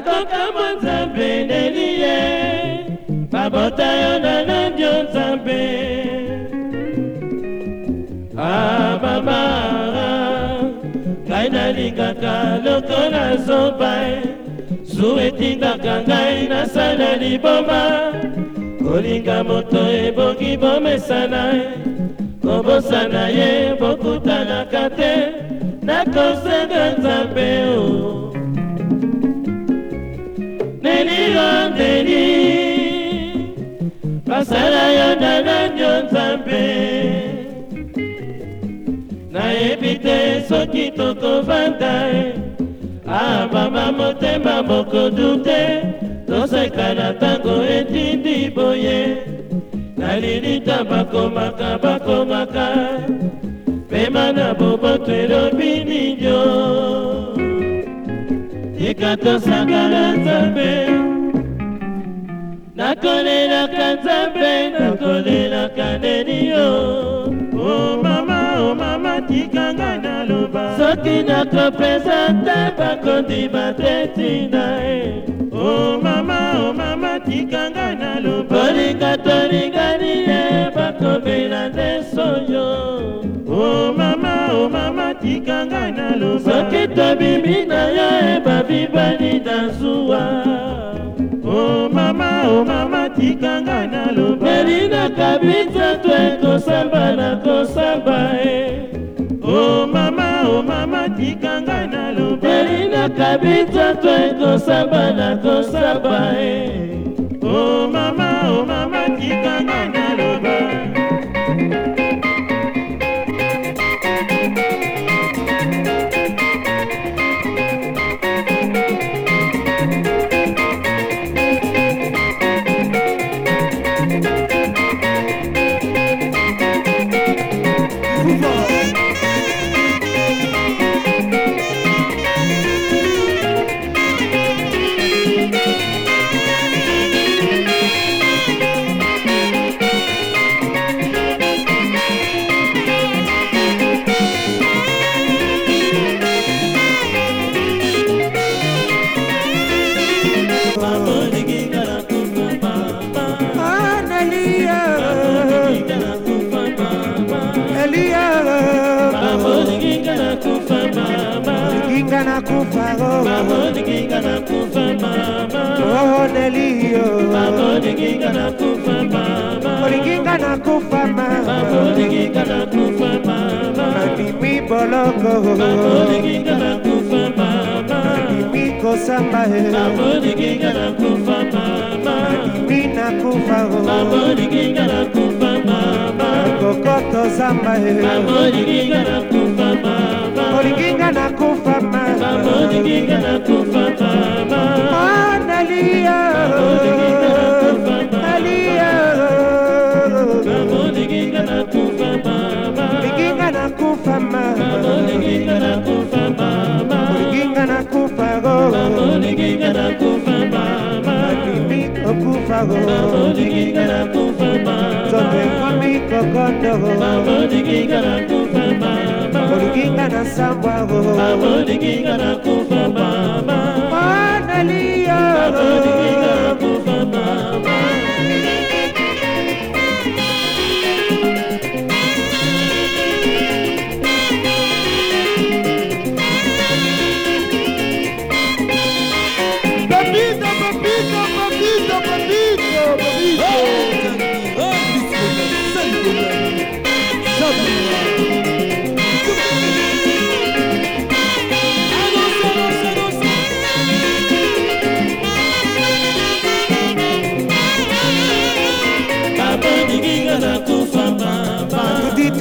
nakoka mwa nzambe ndeli ye babota yo na nandio nzambe ah mama ngai nalingaka lokola zoba zu etindaka ngai nasala liboma kolinga moto ebongi bomesana kobosana ye bok nilondeli masala yo nalandio nzambe nayebi te soki tokovanda ah mama motema mokodu te toseka na ntango etindi boye nalilita bakomaka bakongaka pema na boboto elobi nindio leka tosangana nzambe nakolelaka nzambe nakolelaka ndeni yo o mama o mama tikanga naloba soki nakopesa te bakondima te ntina e o mama o mama tikanga naloba kolinga tolingani ye bakomela nde soyo o mama tikanga na loba soki tobimi na yo ebabibani na zuwa o mama o mama tikanga na loba elina kabisa to ekosamba na kosamba e o mama o mama tikanga na loba elina kabisa to ekosamba na kosamba e o mama o mama tikanga na mamoninginga na kufa mama oonelio mamoninginga na kufa mama olinginga na kufa mama mamoninginga na kufa mama nandimi boloko mamoninginga na kufa mama nandimi kosamba e mamoninginga na kufa mama nandimi na kufa o mamoninginga na kufa mama koko tozamba e mamoninginga na kufa nalinginga na kufatama nalia nalia nalinginga na kufa mama ah, linginga na kufa mama linginga na kufa mama linginga na kufa go linginga na kufa mama kimi okufa go linginga na kufa mama zote komi kokondo go nalinginga na sambwango nalinginga na kufa mama oh, naliyo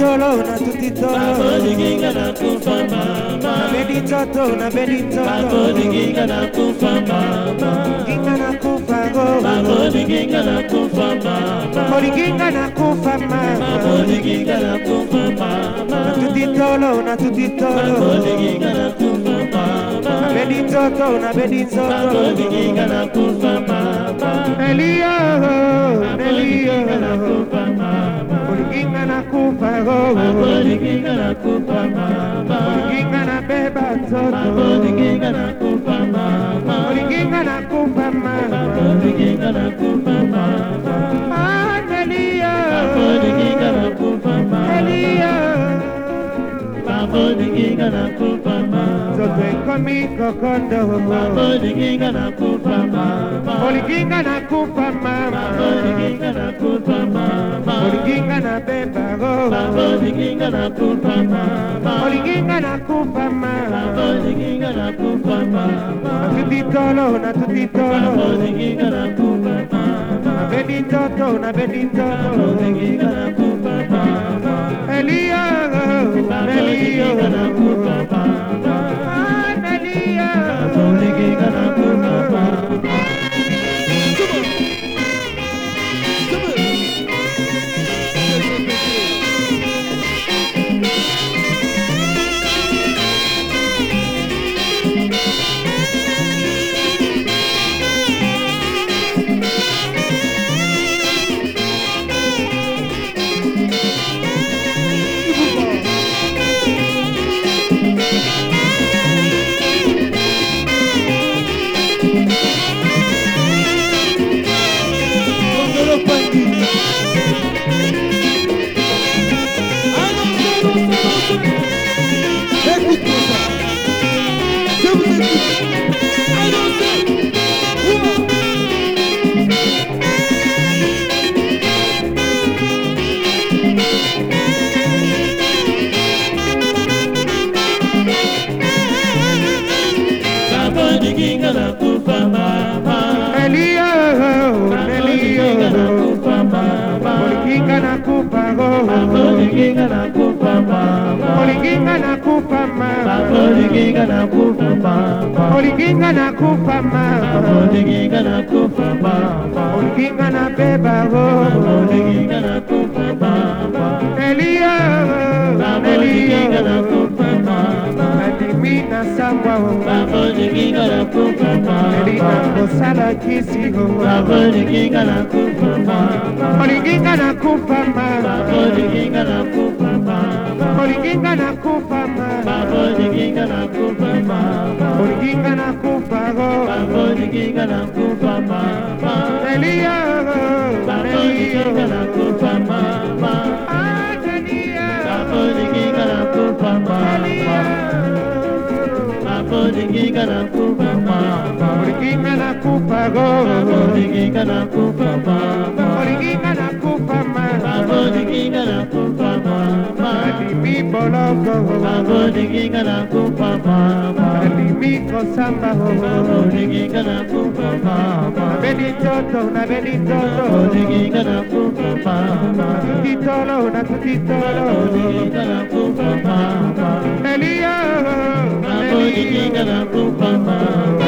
tolo natuti tolonabelinga nakufa mama nabeli toto nabeli totolinga nakufa mama linga nakufa go mabolinga nakufa mama mabolinga nakufa mama mabolinga nakufa mama natuti tolo natuti tolo mabolinga nakufa mama nabeli toto nabeli toto mabolinga nakufa mama Elio, Elio, Elio. bolinga nakufa oh, oh, oh. bolinga nakufa bolinga nabeba nzoto bolinga nakufa bolinga nakufa bolinga nakufa ah, Elia bolinga nakufa Elia bolinga nakufa tozwe komi kokondo olikinga na kufa mama olikinga na kufa mama olikinga na kufa mama olikinga na bebago olikinga na kufa mama olikinga na kufa mama olikinga na kufa mama tutitolo na tutitolo olikinga na kufa mama bebi toto na bebi toto olikinga na kufa mama Eliyahu oh, oh. olinginga na kufa baba olinginga na kufa mama olinginga na kufa baba olinginga na beba go olinginga na kufa baba Elia olinginga na kufa baba adimi na sangwa o baba olinginga na kufa baba elina kosala kisi go baba olinginga na kufa baba olinginga na kufa mama kika na kufa mama Elia Bako kika na kufa mama Atania Bako kika na kufa mama Elia Bako kika na kufa mama Kika na kufa go Bako kika na kufa koloko nakolingika na kufa mama nalimi kosamba nakolingika na kufa mama nabeli toto nabeli toto nakolingika na kufa mama tutitolo na tutitolo nakolingika na kufa mama elia nakolingika na kufa mama